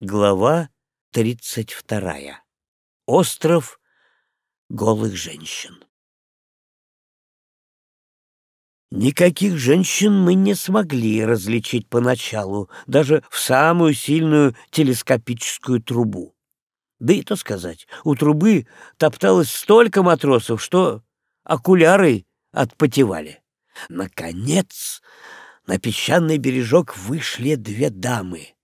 Глава тридцать вторая. Остров голых женщин. Никаких женщин мы не смогли различить поначалу, даже в самую сильную телескопическую трубу. Да и то сказать, у трубы топталось столько матросов, что окуляры отпотевали. Наконец, на песчаный бережок вышли две дамы —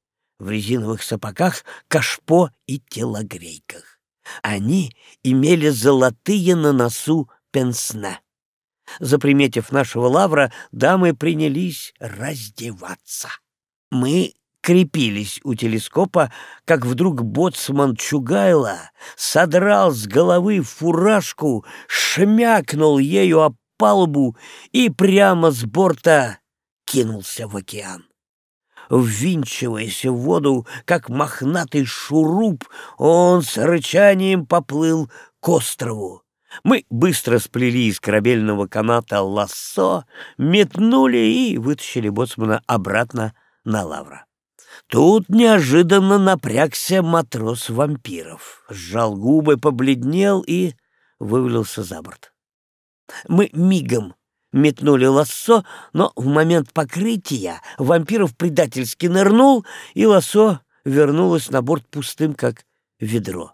в резиновых сапогах, кашпо и телогрейках. Они имели золотые на носу пенсне. Заприметив нашего лавра, дамы принялись раздеваться. Мы крепились у телескопа, как вдруг боцман Чугайла содрал с головы фуражку, шмякнул ею об палубу и прямо с борта кинулся в океан ввинчиваясь в воду, как мохнатый шуруп, он с рычанием поплыл к острову. Мы быстро сплели из корабельного каната лассо, метнули и вытащили боцмана обратно на лавра. Тут неожиданно напрягся матрос вампиров, сжал губы, побледнел и вывалился за борт. Мы мигом метнули лассо, но в момент покрытия вампиров предательски нырнул, и лассо вернулось на борт пустым, как ведро.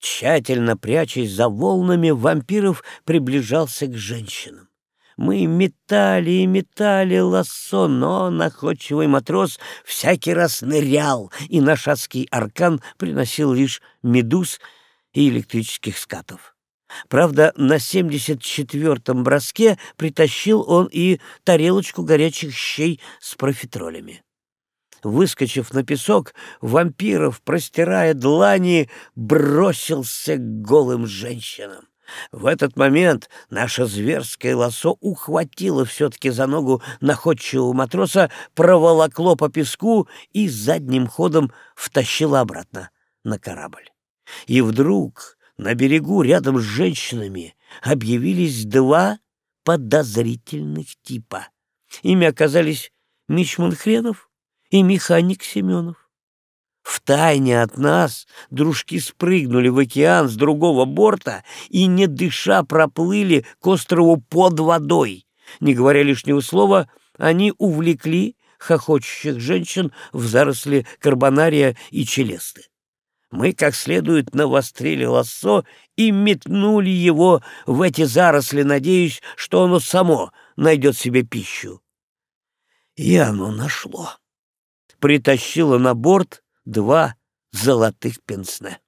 Тщательно прячась за волнами, вампиров приближался к женщинам. Мы метали и метали лассо, но находчивый матрос всякий раз нырял, и наш адский аркан приносил лишь медуз и электрических скатов. Правда, на 74-м броске притащил он и тарелочку горячих щей с профитролями. Выскочив на песок, вампиров, простирая длани, бросился к голым женщинам. В этот момент наше зверское лосо ухватило все-таки за ногу находчивого матроса, проволокло по песку и задним ходом втащило обратно на корабль. И вдруг на берегу рядом с женщинами объявились два подозрительных типа. Ими оказались Мичман Хренов и механик Семенов. Втайне от нас дружки спрыгнули в океан с другого борта и, не дыша, проплыли к острову под водой. Не говоря лишнего слова, они увлекли хохочущих женщин в заросли карбонария и челесты мы как следует навострили лассо и метнули его в эти заросли, надеясь, что оно само найдет себе пищу. И оно нашло. Притащило на борт два золотых пенсне.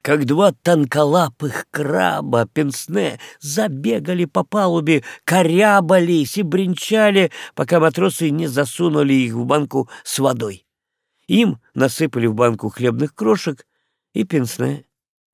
Как два тонколапых краба пенсне забегали по палубе, корябались и бренчали, пока матросы не засунули их в банку с водой. Им насыпали в банку хлебных крошек, и пенсне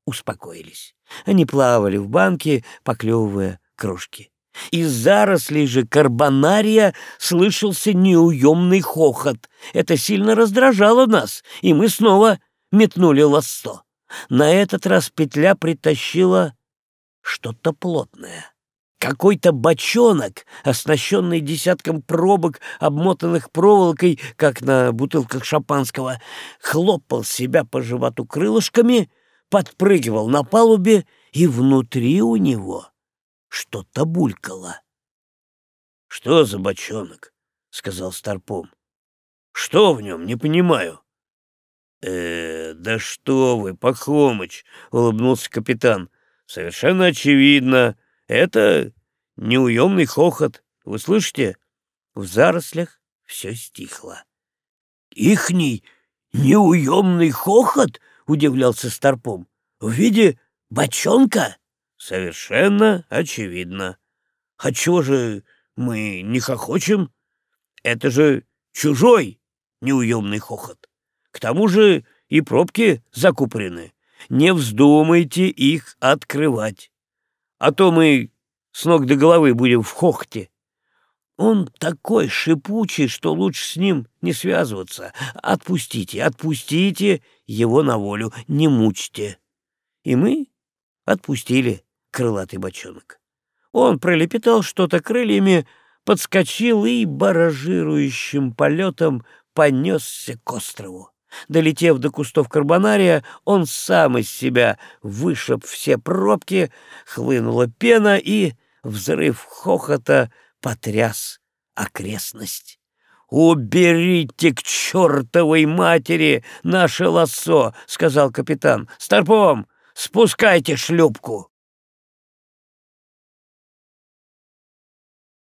успокоились. Они плавали в банке, поклевывая крошки. Из зарослей же карбонария слышался неуемный хохот. Это сильно раздражало нас, и мы снова метнули лассо. На этот раз петля притащила что-то плотное. Какой-то бочонок, оснащенный десятком пробок, обмотанных проволокой, как на бутылках шампанского, хлопал себя по животу крылышками, подпрыгивал на палубе, и внутри у него что-то булькало. — Что за бочонок? — сказал Старпом. — Что в нем? Не понимаю. «Э, да что вы, Пахомыч!» — улыбнулся капитан. «Совершенно очевидно, это неуемный хохот. Вы слышите? В зарослях все стихло. «Ихний неуемный хохот?» — удивлялся Старпом. «В виде бочонка?» «Совершенно очевидно. А чего же мы не хохочем? Это же чужой неуемный хохот. К тому же и пробки закупорены. Не вздумайте их открывать а то мы с ног до головы будем в хохте. Он такой шипучий, что лучше с ним не связываться. Отпустите, отпустите его на волю, не мучьте. И мы отпустили крылатый бочонок. Он пролепетал что-то крыльями, подскочил и баражирующим полетом понесся к острову. Долетев до кустов карбонария, он сам из себя вышиб все пробки, хлынула пена и, взрыв хохота, потряс окрестность. «Уберите к чертовой матери наше лассо!» — сказал капитан. «Старпом, спускайте шлюпку!»